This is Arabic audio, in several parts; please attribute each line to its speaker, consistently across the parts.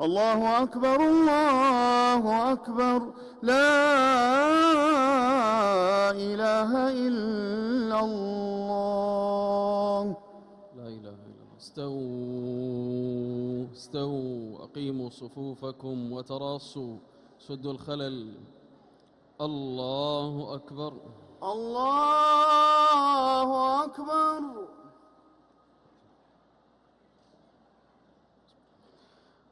Speaker 1: الله أكبر الله أكبر. لا إله إلا الله.
Speaker 2: لا إله إلا الله. استووا استووا أقيموا صفوفكم وتراصوا سدوا الخلل. الله أكبر.
Speaker 1: الله أكبر.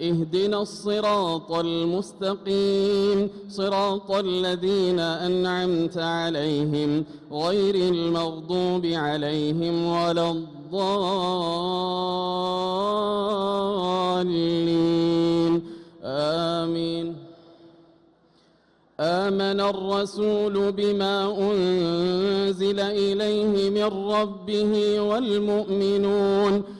Speaker 2: اهدنا الصراط المستقيم صراط الذين أنعمت عليهم غير المغضوب عليهم ولا الضالين. آمين. آمن الرسول بما أنزل إليه من ربه والمؤمنون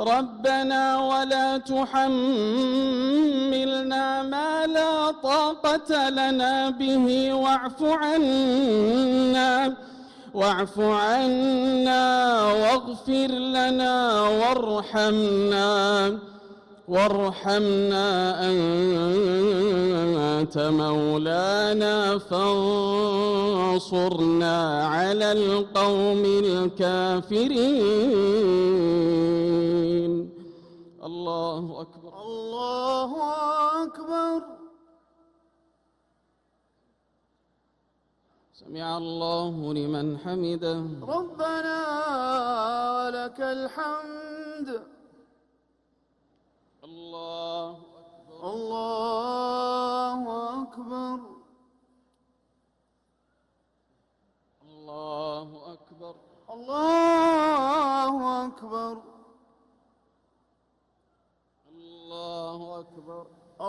Speaker 2: ربنا ولا تحملنا ما لا طاقة لنا به واعف عنا واعف عنا واغفر لنا وارحمنا وارحمنا أنت مولانا فانصرنا على القوم الكافرين. الله أكبر.
Speaker 1: الله أكبر.
Speaker 2: سمع الله لمن حمده.
Speaker 1: ربنا لك الحمد.
Speaker 2: الله أكبر.
Speaker 1: الله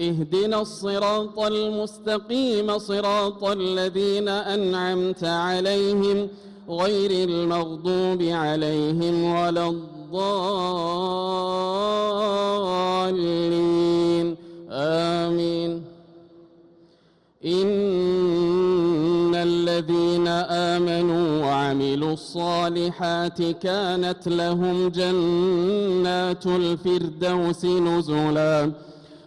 Speaker 2: اهدنا الصراط المستقيم صراط الذين أنعمت عليهم غير المغضوب عليهم ولا الضالين. آمين. إن الذين آمنوا وعملوا الصالحات كانت لهم جنات الفردوس نزلا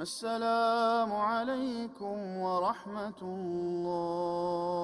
Speaker 1: السلام عليكم ورحمة الله.